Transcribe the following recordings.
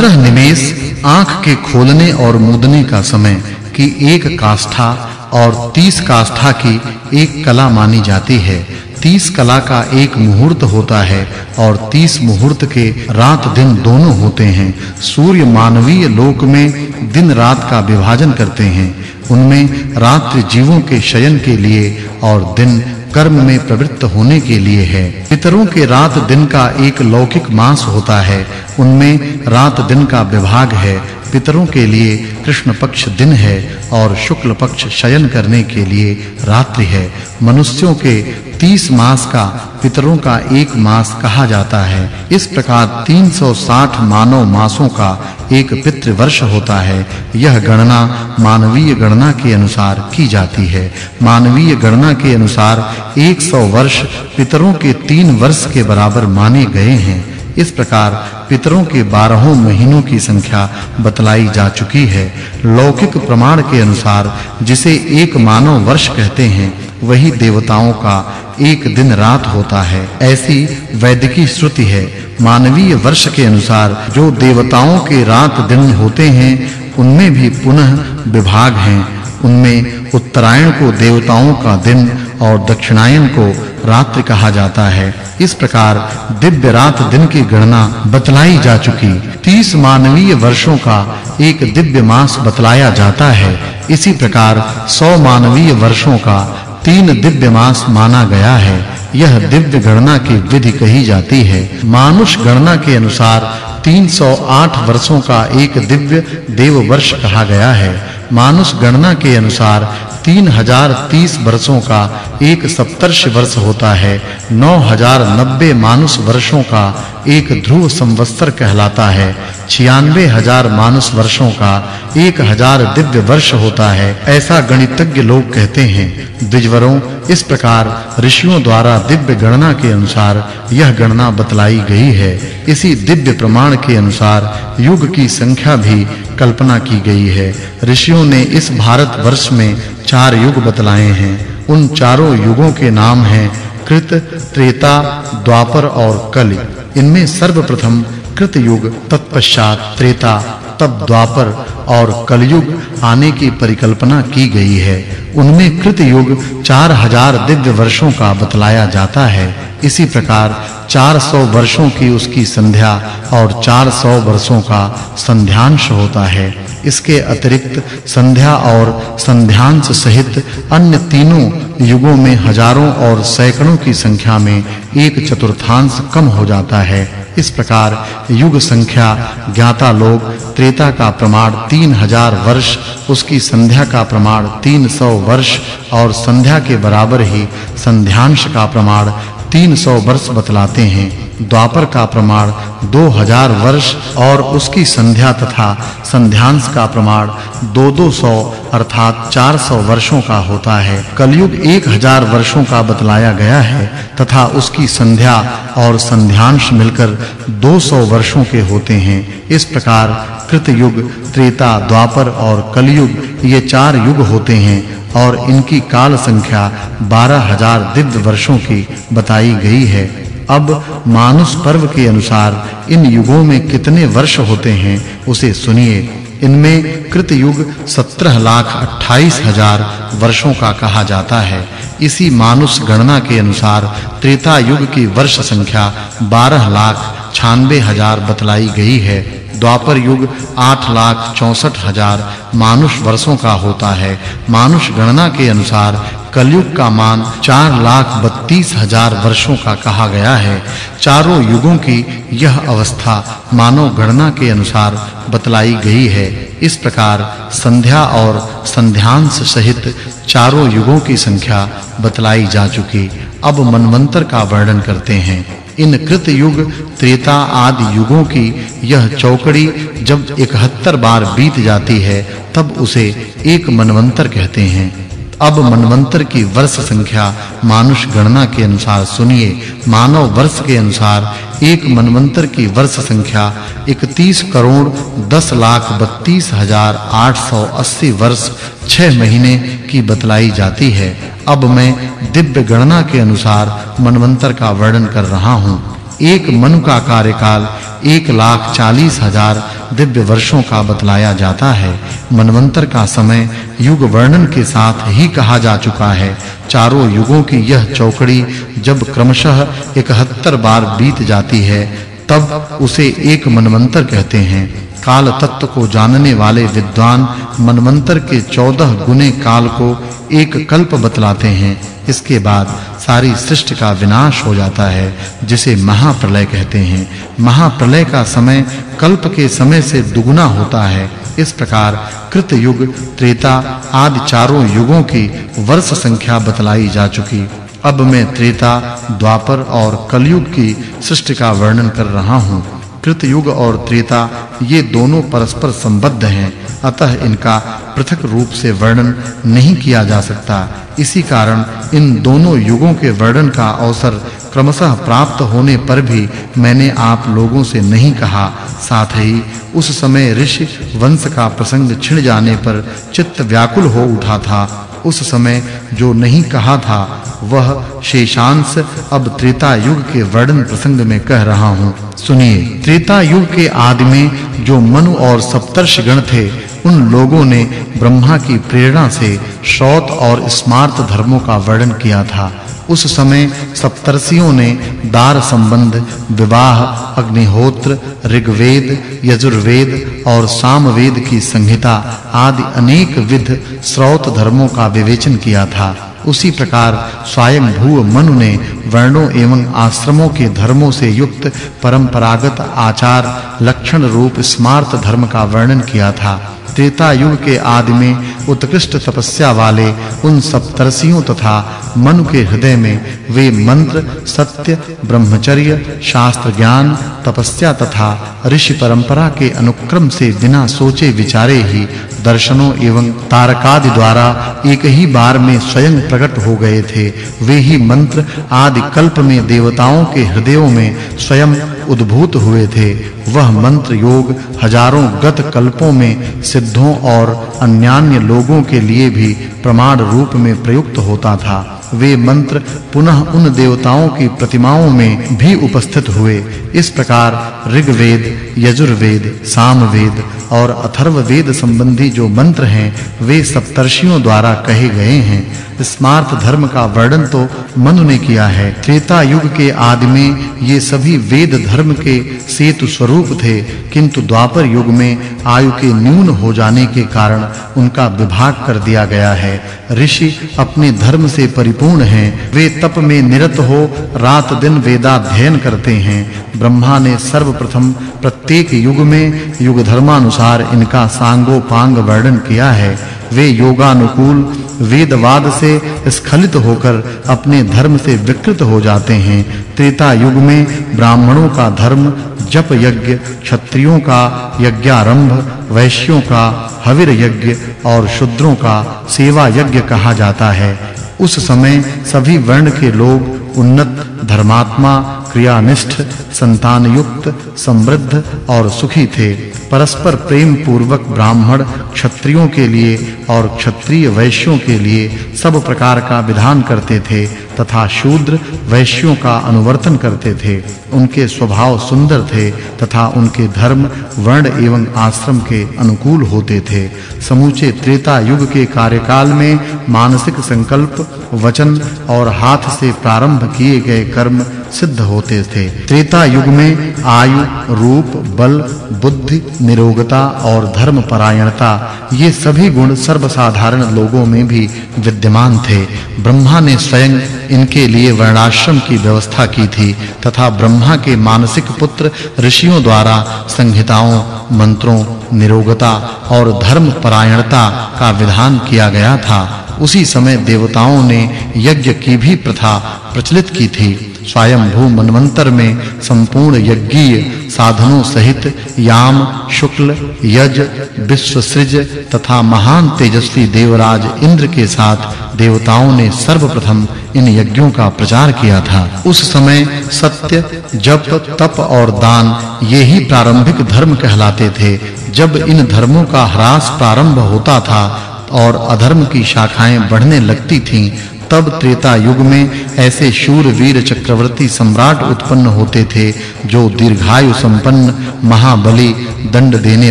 पंद्रह निमेष आँख के खोलने और मूदने का समय की एक काष्ठा और तीस काष्ठा की एक कला मानी जाती है। तीस कला का एक मुहूर्त होता है और तीस मुहूर्त के रात दिन दोनों होते हैं। सूर्य मानवीय लोक में दिन रात का विभाजन करते हैं। उनमें रात्रि जीवों के शयन के लिए और दिन कर्म में प्रवृत्त होने के लिए है। पितरों के रात दिन का एक लौकिक मास होता है। उनमें रात दिन का विभाग है। पितरों के लिए कृष्ण पक्ष दिन है और शुक्ल पक्ष शयन करने के लिए रात्रि है। मनुष्यों के 30 मास का पितरों का एक मास कहा जाता है। इस प्रकार 360 मानव मासों का एक पितृ वर्ष होता है। यह गणना मानवीय गणना के अनुसार की जाती है। मानवीय गणना के अनुसार 100 वर्ष पितरों के 3 वर्ष के बराबर माने गए हैं। इस प्रकार पितरों के बारहों महीनों की संख्या बतलाई जा चुकी है। लौकिक प्रमाण के अनुसार जिसे एक मानव वर्ष कहते हैं वही देवताओं का एक दिन रात होता है। ऐसी वैदिकी श्रुति है। मानवीय वर्ष के अनुसार जो देवताओं के रात दिन होते हैं, उनमें भी पुनः विभाग हैं। उनमें उत्तरायण को देवताओं का दिन और दक्षिणायन को रात्रि कहा जाता है। इस प्रकार दिव्य रात दिन की गणना बतलाई जा चुकी। 30 मानवीय वर्षों का एक दिव्य मास बतलाया जाता है। इसी प्रकार 100 मानवीय वर्षों का तीन दिव्य मास माना गया है। यह दिव्य गणना की विधि कही जाती है। मानुष गणना के अनुसार 308 वर्षों का एक दिव्य देव वर्ष कहा गया है। मानुष गणना के अनुसार 3030 वर्षों का एक सप्तर्ष वर्ष होता है 9090 मानुष वर्षों का एक ध्रुव संवत्सर कहलाता है 96000 मानुष वर्षों का 1000 दिव्य वर्ष होता है, ऐसा गणितज्ञ लोग कहते हैं। द्विजवरों, इस प्रकार ऋषियों द्वारा दिव्य गणना के अनुसार यह गणना बतलाई गई है। इसी दिव्य प्रमाण के अनुसार युग की संख्या भी कल्पना की गई है। ऋषियों ने इस भारत वर्ष में चार युग बतलाए हैं। उन चारों युगों के नाम हैं कृत, त्रेता, द्वापर और कलि। इनमें सर्वप्रथम कृत युग तत्पश्चात त्रेता, तब द्वापर और कलयुग आने की परिकल्पना की गई है। उनमें कृत युग 4000 दिव्य वर्षों का बतलाया जाता है। इसी प्रकार 400 वर्षों की उसकी संध्या और 400 वर्षों का संध्यांश होता है। इसके अतिरिक्त संध्या और संध्यांश सहित अन्य तीनों युगों में हज़ारों और सैकड़ों की संख्या में एक चतुर्थांश कम हो जाता है। इस प्रकार युग संख्या, ज्ञाता लोग, त्रेता का प्रमाण 3000 वर्ष, उसकी संध्या का प्रमाण 300 वर्ष और संध्या के बराबर ही संध्यांश का प्रमाण 300 वर्ष बतलाते हैं। द्वापर का प्रमाण 2000 वर्ष और उसकी संध्या तथा संध्यांश का प्रमाण 2-200 अर्थात 400 वर्षों का होता है। कलयुग 1000 वर्षों का बतलाया गया है तथा उसकी संध्या और संध्यांश मिलकर 200 वर्षों के होते हैं। इस प्रकार कृत युग त्रेता, द्वापर और कलयुग ये चार युग होते हैं और इनकी काल संख्या 12000 दिव्य वर्षों की बताई गई है। अब मानुष पर्व के अनुसार इन युगों में कितने वर्ष होते हैं, उसे सुनिए। इनमें कृत युग 17 लाख 28 हज़ार वर्षों का कहा जाता है। इसी मानुष गणना के अनुसार त्रेता युग की वर्ष संख्या 12 लाख 96 हज़ार बतलाई गई है। द्वापर युग 8 लाख 64 हज़ार मानुष वर्षों का होता है। मानुष गणना के अनुसार कलयुग का मान 4 लाख 32 हज़ार वर्षों का कहा गया है। चारों युगों की यह अवस्था मानव गणना के अनुसार बतलाई गई है। इस प्रकार संध्या और संध्यांश सहित चारों युगों की संख्या बतलाई जा चुकी। अब मनवंतर का वर्णन करते हैं। इन कृत युग, त्रेता आदि युगों की यह चौकड़ी जब 71 बार बीत जाती है, तब उसे एक मनवंतर कहते हैं। अब मनवंतर की वर्ष संख्या मानुष गणना के अनुसार सुनिए, मानव वर्ष के अनुसार एक मनवंतर की वर्ष संख्या 31 करोड़ 10 लाख 32 हज़ार 880 वर्ष 6 महीने की बतलाई जाती है। अब मैं दिव्य गणना के अनुसार मनवंतर का वर्णन कर रहा हूँ। एक मनु का कार्यकाल एक लाख चालीस हज़ार दिव्य वर्षों का बतलाया जाता है। मनवंतर का समय युग वर्णन के साथ ही कहा जा चुका है। चारों युगों की यह चौकड़ी जब क्रमशः 71 बार बीत जाती है, तब उसे एक मनवंतर कहते हैं। काल तत्व को जानने वाले विद्वान मनमंत्र के 14 गुने काल को एक कल्प बतलाते हैं। इसके बाद सारी सृष्टि का विनाश हो जाता है, जिसे महाप्रलय कहते हैं। महाप्रलय का समय कल्प के समय से दुगुना होता है। इस प्रकार कृत युग त्रेता आदि चारों युगों की वर्ष संख्या बतलाई जा चुकी। अब मैं त्रेता, द्वापर और कलयुग की सृष्टि का वर्णन कर रहा हूँ। कृत युग और त्रेता ये दोनों परस्पर संबद्ध हैं, अतः इनका पृथक रूप से वर्णन नहीं किया जा सकता। इसी कारण इन दोनों युगों के वर्णन का अवसर क्रमशः प्राप्त होने पर भी मैंने आप लोगों से नहीं कहा। साथ ही उस समय ऋषि वंश का प्रसंग छिड़ जाने पर चित्त व्याकुल हो उठा था। उस समय जो नहीं कहा था, वह शेषांश अब त्रेता युग के वर्णन प्रसंग में कह रहा हूँ। सुनिए, त्रेता युग के आदि में जो मनु और सप्तर्षि गण थे, उन लोगों ने ब्रह्मा की प्रेरणा से श्रौत और स्मार्त धर्मों का वर्णन किया था। उस समय सप्तर्षियों ने दार संबंध, विवाह, अग्निहोत्र, ऋग्वेद, यजुर्वेद और सामवेद की संहिता आदि अनेक विध श्रौत धर्मों का विवेचन किया था। उसी प्रकार स्वयं भू मनु ने वर्णों एवं आश्रमों के धर्मों से युक्त परंपरागत आचार, लक्षण रूप, स्मार्त धर्म का वर्णन किया था। त्रेता युग के आदि में उत्कृष्ट तपस्या वाले उन सप्तर्षियों तथा मनु के हृदय में वे मंत्र, सत्य, ब्रह्मचर्य, शास्त्र ज्ञान, तपस्या तथा ऋषि परंपरा के अनुक्रम से बिना सोचे विचारे ही दर्शनों एवं तारकादि द्वारा एक ही बार में स्वयं प्रकट हो गए थे। वे ही मंत्र आदि कल्प में देवताओं के हृदयों में स्वयं उद्भूत हुए थे। वह मंत्र योग हज़ारों गत कल्पों में सिद्धों और अन्यान्य लोगों के लिए भी प्रमाण रूप में प्रयुक्त होता था। वे मंत्र पुनः उन देवताओं की प्रतिमाओं में भी उपस्थित हुए। इस प्रकार ऋग्वेद, यजुर्वेद, सामवेद और अथर्ववेद संबंधी जो मंत्र हैं, वे सप्तर्षियों द्वारा कहे गए हैं। स्मार्त धर्म का वर्णन तो मनु ने किया है। त्रेता युग के आदि में ये सभी वेद धर्म के सेतु स्वरूप थे, किंतु द्वापर युग में आयु के न्यून हो जाने के कारण उनका विभाग कर दिया गया है। ऋषि अपने धर्म से परिपूर्ण हैं, वे तप में निरत हो रात दिन वेदाध्ययन करते हैं। ब्रह्मा ने सर्वप्रथम प्रत्येक युग में युग धर्मानुसार इनका सांगोपांग वर्णन किया है। वे योगानुकूल वेदवाद से स्खलित होकर अपने धर्म से विकृत हो जाते हैं। त्रेता युग में ब्राह्मणों का धर्म जप यज्ञ क्षत्रियों का यज्ञारंभ, वैश्यों का हविर यज्ञ और शूद्रों का सेवा यज्ञ कहा जाता है। उस समय सभी वर्ण के लोग उन्नत धर्मात्मा, क्रियानिष्ठ संतान युक्त समृद्ध और सुखी थे। परस्पर प्रेम पूर्वक ब्राह्मण क्षत्रियों के लिए और क्षत्रिय वैश्यों के लिए सब प्रकार का विधान करते थे तथा शूद्र वैश्यों का अनुवर्तन करते थे। उनके स्वभाव सुंदर थे तथा उनके धर्म, वर्ण एवं आश्रम के अनुकूल होते थे। समूचे त्रेता युग के कार्यकाल में मानसिक संकल्प, वचन और हाथ से प्रारंभ किए गए कर्म सिद्ध होते थे। त्रेता युग में आयु, रूप, बल, बुद्धि, निरोगता और धर्म परायणता, ये सभी गुण सर्वसाधारण लोगों में भी विद्यमान थे। ब्रह्मा ने स्वयं इनके लिए वर्णाश्रम की व्यवस्था की थी तथा ब्रह्मा के मानसिक पुत्र ऋषियों द्वारा संहिताओं, मंत्रों, निरोगता और धर्म परायणता का विधान किया गया था। उसी समय देवताओं ने यज्ञ की भी प्रथा प्रचलित की थी। स्वयं भू मनवंतर में संपूर्ण यज्ञीय साधनों सहित याम, शुक्ल, यज विश्वसृज तथा महान तेजस्वी देवराज इंद्र के साथ देवताओं ने सर्वप्रथम इन यज्ञों का प्रचार किया था। उस समय सत्य, जप, तप और दान ये ही प्रारंभिक धर्म कहलाते थे। जब इन धर्मों का ह्रास प्रारंभ होता था और अधर्म की शाखाएँ बढ़ने लगती थीं, तब त्रेता युग में ऐसे शूर वीर चक्रवर्ती सम्राट उत्पन्न होते थे, जो दीर्घायु संपन्न, महाबली, दंड देने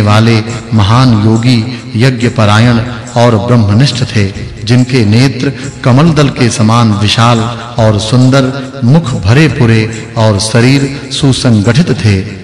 वाले, महान योगी यज्ञ परायण और ब्रह्मनिष्ठ थे, जिनके नेत्र कमल दल के समान विशाल और सुंदर, मुख भरे पुरे और शरीर सुसंगठित थे।